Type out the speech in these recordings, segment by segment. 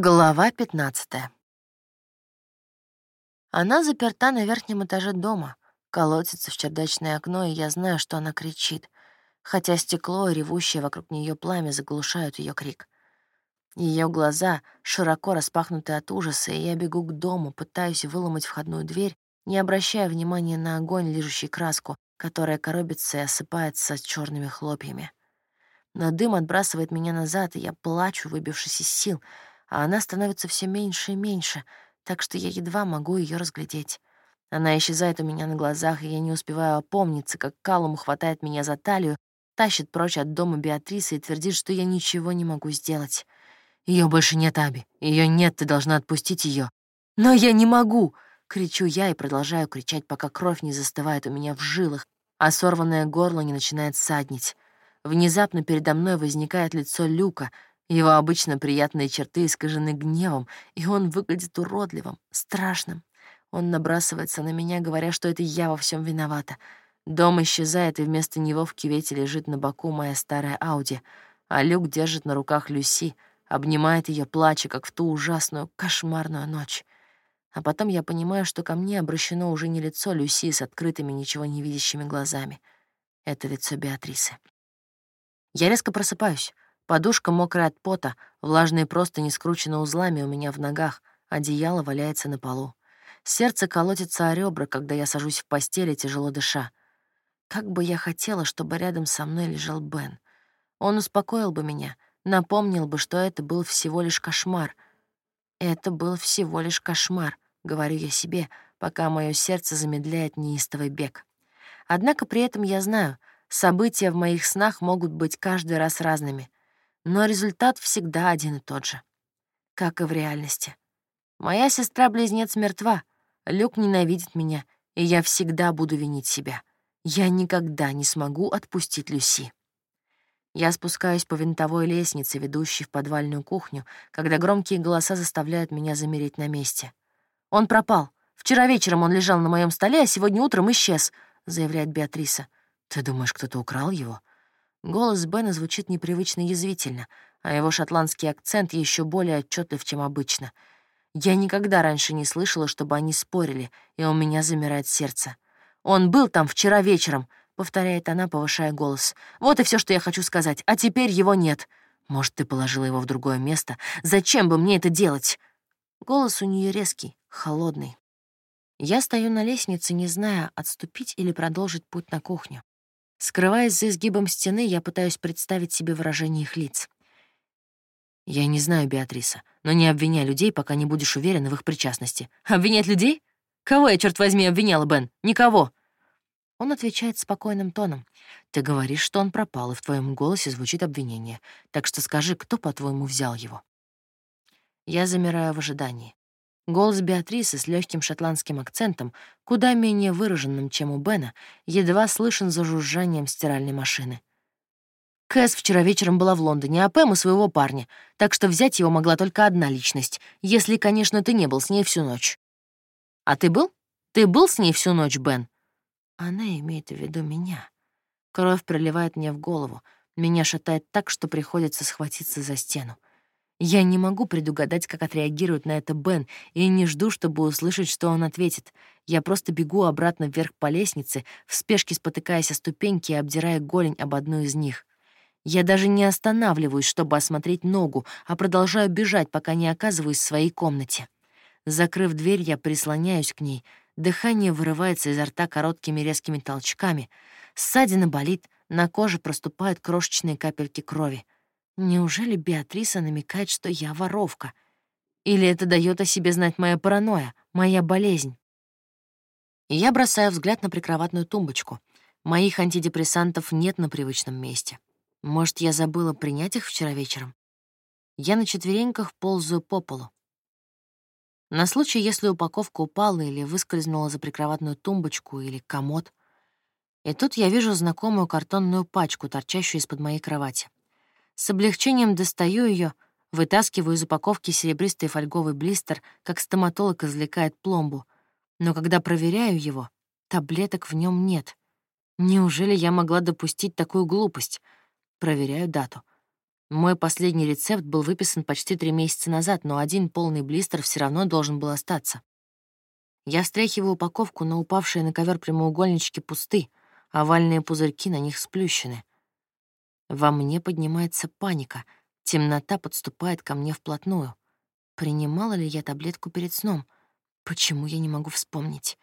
Глава 15 Она заперта на верхнем этаже дома, колотится в чердачное окно, и я знаю, что она кричит, хотя стекло и ревущее вокруг нее пламя заглушают ее крик. Ее глаза широко распахнуты от ужаса, и я бегу к дому, пытаюсь выломать входную дверь, не обращая внимания на огонь, лижущий краску, которая коробится и осыпается черными хлопьями. Но дым отбрасывает меня назад, и я плачу, выбившись из сил — а она становится все меньше и меньше, так что я едва могу ее разглядеть. Она исчезает у меня на глазах, и я не успеваю опомниться, как Калум хватает меня за талию, тащит прочь от дома Беатрисы и твердит, что я ничего не могу сделать. Ее больше нет, Аби. Ее нет, ты должна отпустить ее. Но я не могу! Кричу я и продолжаю кричать, пока кровь не застывает у меня в жилах, а сорванное горло не начинает саднить. Внезапно передо мной возникает лицо Люка, его обычно приятные черты искажены гневом, и он выглядит уродливым, страшным. Он набрасывается на меня, говоря, что это я во всем виновата. Дом исчезает, и вместо него в кювете лежит на боку моя старая Ауди, а Люк держит на руках Люси, обнимает ее, плача, как в ту ужасную, кошмарную ночь. А потом я понимаю, что ко мне обращено уже не лицо Люси с открытыми, ничего не видящими глазами. Это лицо Беатрисы. Я резко просыпаюсь. Подушка мокрая от пота, влажные простыни скручены узлами у меня в ногах, одеяло валяется на полу. Сердце колотится о ребра, когда я сажусь в постели, тяжело дыша. Как бы я хотела, чтобы рядом со мной лежал Бен. Он успокоил бы меня, напомнил бы, что это был всего лишь кошмар. Это был всего лишь кошмар, говорю я себе, пока мое сердце замедляет неистовый бег. Однако при этом я знаю, события в моих снах могут быть каждый раз разными — но результат всегда один и тот же. Как и в реальности. Моя сестра-близнец мертва, Люк ненавидит меня, и я всегда буду винить себя. Я никогда не смогу отпустить Люси. Я спускаюсь по винтовой лестнице, ведущей в подвальную кухню, когда громкие голоса заставляют меня замереть на месте. «Он пропал. Вчера вечером он лежал на моем столе, а сегодня утром исчез», — заявляет Беатриса. «Ты думаешь, кто-то украл его?» Голос Бена звучит непривычно язвительно, а его шотландский акцент еще более отчетлив, чем обычно. Я никогда раньше не слышала, чтобы они спорили, и у меня замирает сердце. «Он был там вчера вечером», — повторяет она, повышая голос. «Вот и все, что я хочу сказать, а теперь его нет. Может, ты положила его в другое место? Зачем бы мне это делать?» Голос у нее резкий, холодный. Я стою на лестнице, не зная, отступить или продолжить путь на кухню. Скрываясь за изгибом стены, я пытаюсь представить себе выражение их лиц. Я не знаю, Беатриса, но не обвиняй людей, пока не будешь уверена в их причастности. Обвинять людей? Кого я, черт возьми, обвиняла, Бен? Никого. Он отвечает спокойным тоном. Ты говоришь, что он пропал, и в твоем голосе звучит обвинение. Так что скажи, кто, по-твоему, взял его? Я замираю в ожидании. Голос Беатрисы с легким шотландским акцентом, куда менее выраженным, чем у Бена, едва слышен за жужжанием стиральной машины. Кэс вчера вечером была в Лондоне, а Пэм у своего парня, так что взять его могла только одна личность, если, конечно, ты не был с ней всю ночь. А ты был? Ты был с ней всю ночь, Бен? Она имеет в виду меня. Кровь проливает мне в голову. Меня шатает так, что приходится схватиться за стену. Я не могу предугадать, как отреагирует на это Бен, и не жду, чтобы услышать, что он ответит. Я просто бегу обратно вверх по лестнице, в спешке спотыкаясь о ступеньки и обдирая голень об одну из них. Я даже не останавливаюсь, чтобы осмотреть ногу, а продолжаю бежать, пока не оказываюсь в своей комнате. Закрыв дверь, я прислоняюсь к ней. Дыхание вырывается изо рта короткими резкими толчками. Ссадина болит, на коже проступают крошечные капельки крови. Неужели Беатриса намекает, что я воровка? Или это дает о себе знать моя паранойя, моя болезнь? Я бросаю взгляд на прикроватную тумбочку. Моих антидепрессантов нет на привычном месте. Может, я забыла принять их вчера вечером? Я на четвереньках ползаю по полу. На случай, если упаковка упала или выскользнула за прикроватную тумбочку или комод. И тут я вижу знакомую картонную пачку, торчащую из-под моей кровати. С облегчением достаю ее, вытаскиваю из упаковки серебристый фольговый блистер, как стоматолог извлекает пломбу. Но когда проверяю его, таблеток в нем нет. Неужели я могла допустить такую глупость? Проверяю дату. Мой последний рецепт был выписан почти три месяца назад, но один полный блистер все равно должен был остаться. Я встряхиваю упаковку, но упавшие на ковер прямоугольнички пусты, овальные пузырьки на них сплющены. Во мне поднимается паника, темнота подступает ко мне вплотную. Принимала ли я таблетку перед сном? Почему я не могу вспомнить?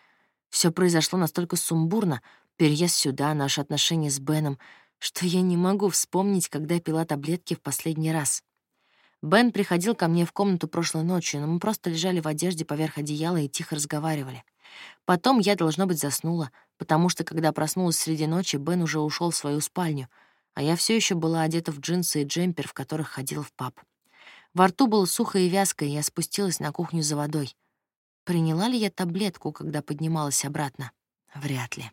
Все произошло настолько сумбурно, переезд сюда, наши отношения с Беном, что я не могу вспомнить, когда пила таблетки в последний раз. Бен приходил ко мне в комнату прошлой ночью, но мы просто лежали в одежде поверх одеяла и тихо разговаривали. Потом я, должно быть, заснула, потому что, когда проснулась среди ночи, Бен уже ушел в свою спальню, а я все еще была одета в джинсы и джемпер, в которых ходила в паб. Во рту было сухо и вязко, и я спустилась на кухню за водой. Приняла ли я таблетку, когда поднималась обратно? Вряд ли.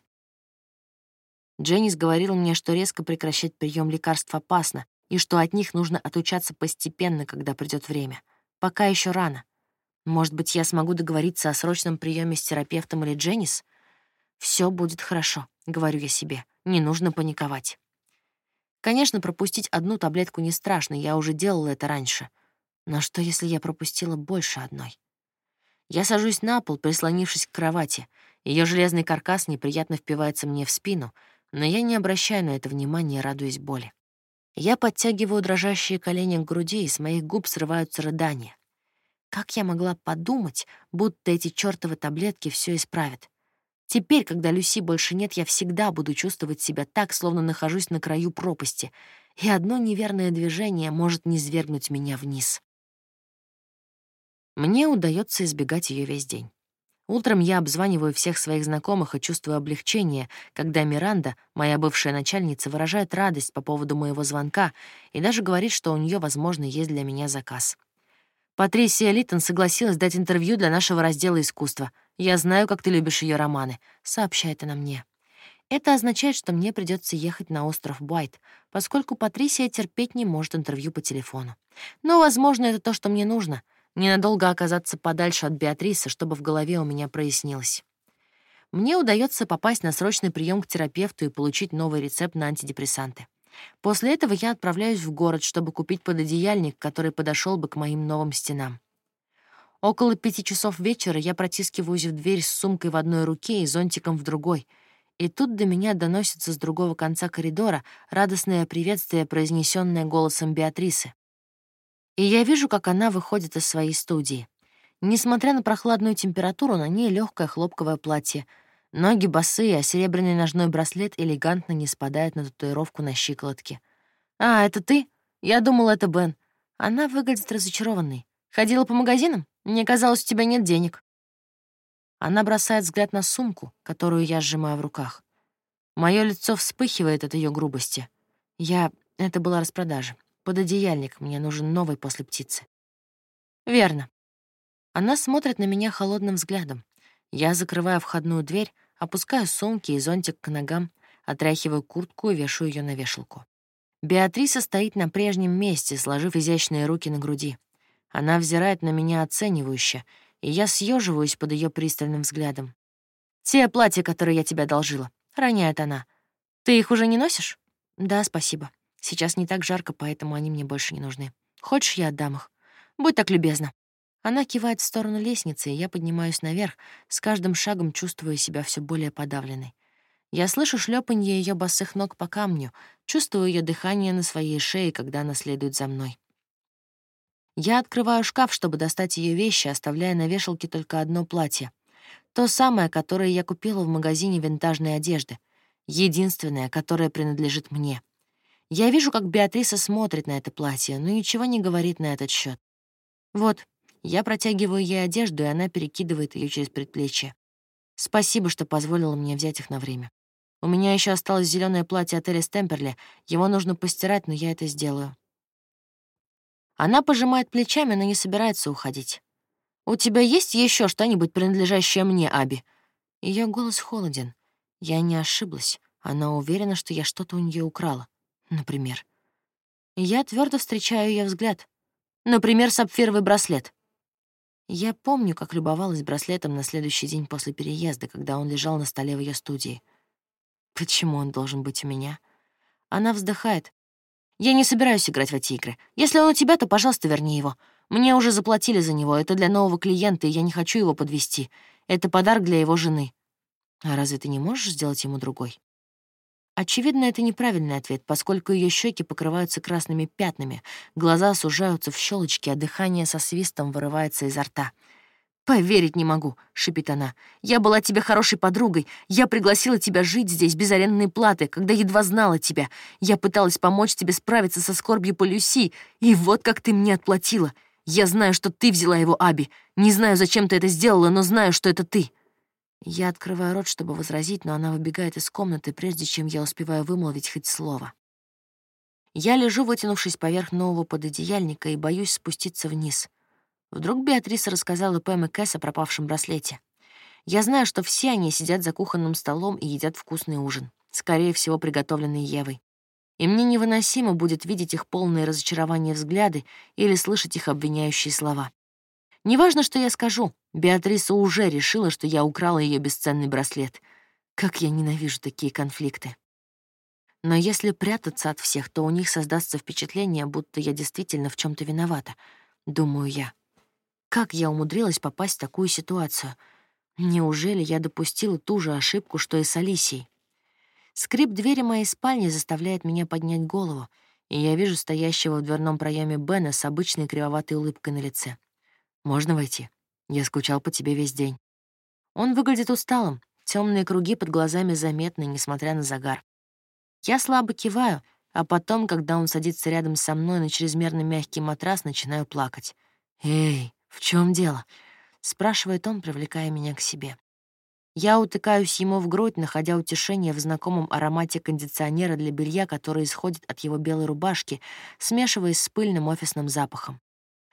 Дженнис говорил мне, что резко прекращать прием лекарств опасно, и что от них нужно отучаться постепенно, когда придет время. Пока еще рано. Может быть, я смогу договориться о срочном приеме с терапевтом или Дженнис? Все будет хорошо, говорю я себе. Не нужно паниковать. Конечно, пропустить одну таблетку не страшно, я уже делала это раньше. Но что, если я пропустила больше одной? Я сажусь на пол, прислонившись к кровати. Ее железный каркас неприятно впивается мне в спину, но я не обращаю на это внимания, радуясь боли. Я подтягиваю дрожащие колени к груди, и с моих губ срываются рыдания. Как я могла подумать, будто эти чёртовы таблетки все исправят? Теперь, когда Люси больше нет, я всегда буду чувствовать себя так, словно нахожусь на краю пропасти, и одно неверное движение может низвергнуть меня вниз. Мне удается избегать ее весь день. Утром я обзваниваю всех своих знакомых и чувствую облегчение, когда Миранда, моя бывшая начальница, выражает радость по поводу моего звонка и даже говорит, что у нее, возможно, есть для меня заказ. Патрисия Литтон согласилась дать интервью для нашего раздела искусства. «Я знаю, как ты любишь ее романы», — сообщает она мне. Это означает, что мне придется ехать на остров Байт, поскольку Патрисия терпеть не может интервью по телефону. Но, возможно, это то, что мне нужно — ненадолго оказаться подальше от Беатрисы, чтобы в голове у меня прояснилось. Мне удается попасть на срочный прием к терапевту и получить новый рецепт на антидепрессанты. После этого я отправляюсь в город, чтобы купить пододеяльник, который подошел бы к моим новым стенам. Около пяти часов вечера я протискиваюсь в дверь с сумкой в одной руке и зонтиком в другой. И тут до меня доносится с другого конца коридора радостное приветствие, произнесенное голосом Беатрисы. И я вижу, как она выходит из своей студии. Несмотря на прохладную температуру, на ней легкое хлопковое платье. Ноги босые, а серебряный ножной браслет элегантно не спадает на татуировку на щиколотке. «А, это ты? Я думала, это Бен». Она выглядит разочарованной. «Ходила по магазинам? Мне казалось, у тебя нет денег». Она бросает взгляд на сумку, которую я сжимаю в руках. Мое лицо вспыхивает от ее грубости. Я... Это была распродажа. Пододеяльник, мне нужен новый после птицы. Верно. Она смотрит на меня холодным взглядом. Я закрываю входную дверь, опускаю сумки и зонтик к ногам, отряхиваю куртку и вешаю ее на вешалку. Беатриса стоит на прежнем месте, сложив изящные руки на груди. Она взирает на меня оценивающе, и я съеживаюсь под ее пристальным взглядом. «Те платья, которые я тебе одолжила», — роняет она. «Ты их уже не носишь?» «Да, спасибо». Сейчас не так жарко, поэтому они мне больше не нужны. Хочешь, я отдам их? Будь так любезна». Она кивает в сторону лестницы, и я поднимаюсь наверх, с каждым шагом чувствуя себя все более подавленной. Я слышу шлепанье ее босых ног по камню, чувствую ее дыхание на своей шее, когда она следует за мной. Я открываю шкаф, чтобы достать ее вещи, оставляя на вешалке только одно платье. То самое, которое я купила в магазине винтажной одежды. Единственное, которое принадлежит мне. Я вижу, как Беатриса смотрит на это платье, но ничего не говорит на этот счет. Вот, я протягиваю ей одежду, и она перекидывает ее через предплечье. Спасибо, что позволила мне взять их на время. У меня еще осталось зеленое платье от Элис Темперли. Его нужно постирать, но я это сделаю. Она пожимает плечами, но не собирается уходить. «У тебя есть еще что-нибудь, принадлежащее мне, Аби?» Ее голос холоден. Я не ошиблась. Она уверена, что я что-то у нее украла например. Я твердо встречаю ее взгляд. Например, сапфировый браслет. Я помню, как любовалась браслетом на следующий день после переезда, когда он лежал на столе в ее студии. Почему он должен быть у меня? Она вздыхает. Я не собираюсь играть в эти игры. Если он у тебя, то, пожалуйста, верни его. Мне уже заплатили за него, это для нового клиента, и я не хочу его подвести. Это подарок для его жены. А разве ты не можешь сделать ему другой? Очевидно, это неправильный ответ, поскольку ее щеки покрываются красными пятнами, глаза сужаются в щелочки, а дыхание со свистом вырывается изо рта. «Поверить не могу», — шипит она. «Я была тебе хорошей подругой. Я пригласила тебя жить здесь без арендной платы, когда едва знала тебя. Я пыталась помочь тебе справиться со скорбью по Люси, и вот как ты мне отплатила. Я знаю, что ты взяла его, Аби. Не знаю, зачем ты это сделала, но знаю, что это ты». Я открываю рот, чтобы возразить, но она выбегает из комнаты, прежде чем я успеваю вымолвить хоть слово. Я лежу, вытянувшись поверх нового пододеяльника, и боюсь спуститься вниз. Вдруг Беатриса рассказала Пэм и Кэс о пропавшем браслете. Я знаю, что все они сидят за кухонным столом и едят вкусный ужин, скорее всего, приготовленный Евой. И мне невыносимо будет видеть их полные разочарования взгляды или слышать их обвиняющие слова. Неважно, что я скажу, Беатриса уже решила, что я украла ее бесценный браслет. Как я ненавижу такие конфликты. Но если прятаться от всех, то у них создастся впечатление, будто я действительно в чем то виновата, думаю я. Как я умудрилась попасть в такую ситуацию? Неужели я допустила ту же ошибку, что и с Алисией? Скрип двери моей спальни заставляет меня поднять голову, и я вижу стоящего в дверном проеме Бена с обычной кривоватой улыбкой на лице. «Можно войти? Я скучал по тебе весь день». Он выглядит усталым, темные круги под глазами заметны, несмотря на загар. Я слабо киваю, а потом, когда он садится рядом со мной на чрезмерно мягкий матрас, начинаю плакать. «Эй, в чем дело?» — спрашивает он, привлекая меня к себе. Я утыкаюсь ему в грудь, находя утешение в знакомом аромате кондиционера для белья, который исходит от его белой рубашки, смешиваясь с пыльным офисным запахом.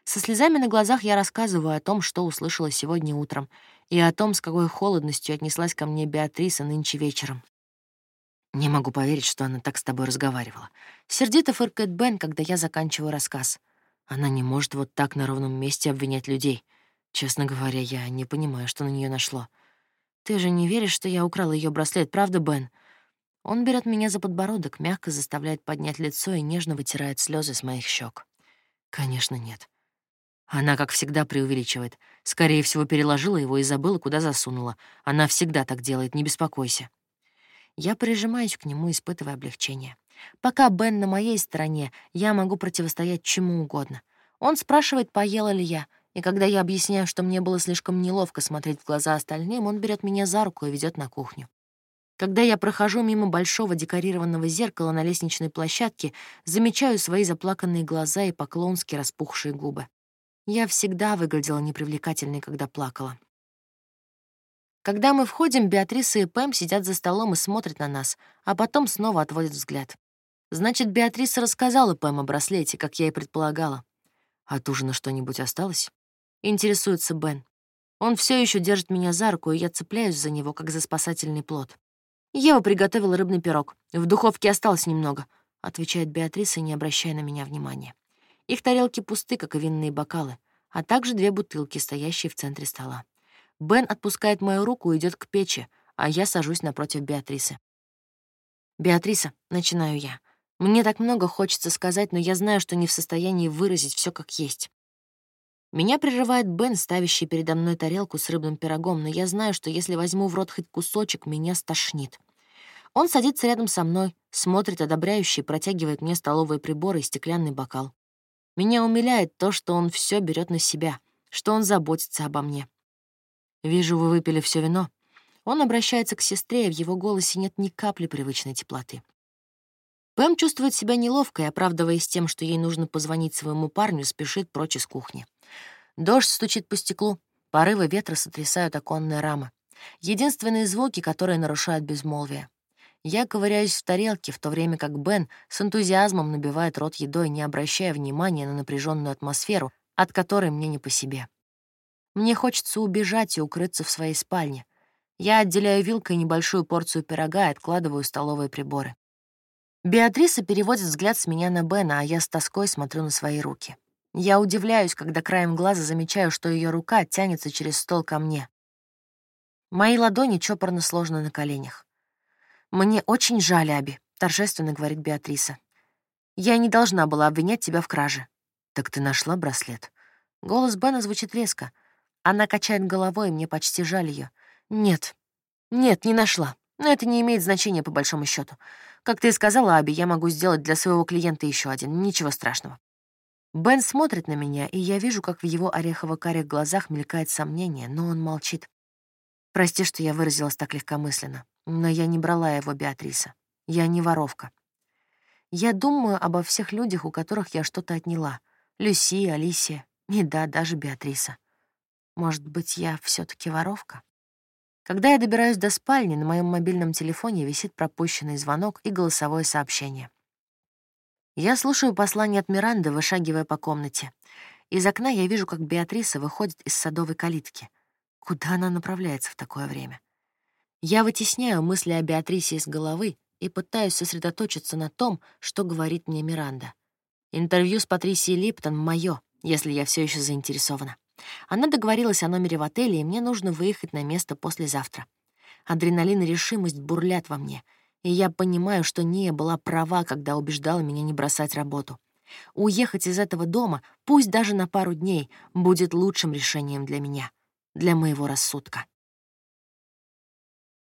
Со слезами на глазах я рассказываю о том, что услышала сегодня утром, и о том, с какой холодностью отнеслась ко мне Беатриса нынче вечером. Не могу поверить, что она так с тобой разговаривала. Сердито фыркает Бен, когда я заканчиваю рассказ. Она не может вот так на ровном месте обвинять людей. Честно говоря, я не понимаю, что на нее нашло. Ты же не веришь, что я украла ее браслет, правда, Бен? Он берет меня за подбородок, мягко заставляет поднять лицо и нежно вытирает слезы с моих щек. Конечно, нет. Она, как всегда, преувеличивает. Скорее всего, переложила его и забыла, куда засунула. Она всегда так делает, не беспокойся. Я прижимаюсь к нему, испытывая облегчение. Пока Бен на моей стороне, я могу противостоять чему угодно. Он спрашивает, поела ли я, и когда я объясняю, что мне было слишком неловко смотреть в глаза остальным, он берет меня за руку и ведет на кухню. Когда я прохожу мимо большого декорированного зеркала на лестничной площадке, замечаю свои заплаканные глаза и поклонски распухшие губы. Я всегда выглядела непривлекательной, когда плакала. Когда мы входим, Беатриса и Пэм сидят за столом и смотрят на нас, а потом снова отводят взгляд. Значит, Беатриса рассказала Пэм о браслете, как я и предполагала. От ужина что-нибудь осталось? Интересуется Бен. Он все еще держит меня за руку, и я цепляюсь за него, как за спасательный плод. Ева приготовила рыбный пирог. В духовке осталось немного, отвечает Беатриса, не обращая на меня внимания. Их тарелки пусты, как и винные бокалы, а также две бутылки, стоящие в центре стола. Бен отпускает мою руку и идет к печи, а я сажусь напротив Беатрисы. «Беатриса», — начинаю я, — «мне так много хочется сказать, но я знаю, что не в состоянии выразить все как есть». Меня прерывает Бен, ставящий передо мной тарелку с рыбным пирогом, но я знаю, что если возьму в рот хоть кусочек, меня стошнит. Он садится рядом со мной, смотрит одобряюще и протягивает мне столовые приборы и стеклянный бокал. Меня умиляет то, что он все берет на себя, что он заботится обо мне. «Вижу, вы выпили все вино». Он обращается к сестре, и в его голосе нет ни капли привычной теплоты. Пэм чувствует себя неловко и, оправдываясь тем, что ей нужно позвонить своему парню, спешит прочь из кухни. Дождь стучит по стеклу, порывы ветра сотрясают оконные рамы. Единственные звуки, которые нарушают безмолвие. Я ковыряюсь в тарелке, в то время как Бен с энтузиазмом набивает рот едой, не обращая внимания на напряженную атмосферу, от которой мне не по себе. Мне хочется убежать и укрыться в своей спальне. Я отделяю вилкой небольшую порцию пирога и откладываю столовые приборы. Беатриса переводит взгляд с меня на Бена, а я с тоской смотрю на свои руки. Я удивляюсь, когда краем глаза замечаю, что ее рука тянется через стол ко мне. Мои ладони чопорно сложены на коленях. «Мне очень жаль, Аби», — торжественно говорит Беатриса. Я не должна была обвинять тебя в краже». «Так ты нашла браслет?» Голос Бена звучит резко. Она качает головой, и мне почти жаль ее. «Нет, нет, не нашла. Но это не имеет значения по большому счету. Как ты и сказала, Аби, я могу сделать для своего клиента еще один. Ничего страшного». Бен смотрит на меня, и я вижу, как в его орехово-карих глазах мелькает сомнение, но он молчит. Прости, что я выразилась так легкомысленно, но я не брала его Беатриса. Я не воровка. Я думаю обо всех людях, у которых я что-то отняла. Люси, Алисия и да, даже Беатриса. Может быть, я все таки воровка? Когда я добираюсь до спальни, на моем мобильном телефоне висит пропущенный звонок и голосовое сообщение. Я слушаю послание от Миранды, вышагивая по комнате. Из окна я вижу, как Беатриса выходит из садовой калитки. Куда она направляется в такое время? Я вытесняю мысли о Беатрисе из головы и пытаюсь сосредоточиться на том, что говорит мне Миранда. Интервью с Патрисией Липтон — моё, если я все еще заинтересована. Она договорилась о номере в отеле, и мне нужно выехать на место послезавтра. Адреналин и решимость бурлят во мне, и я понимаю, что Ния была права, когда убеждала меня не бросать работу. Уехать из этого дома, пусть даже на пару дней, будет лучшим решением для меня, для моего рассудка.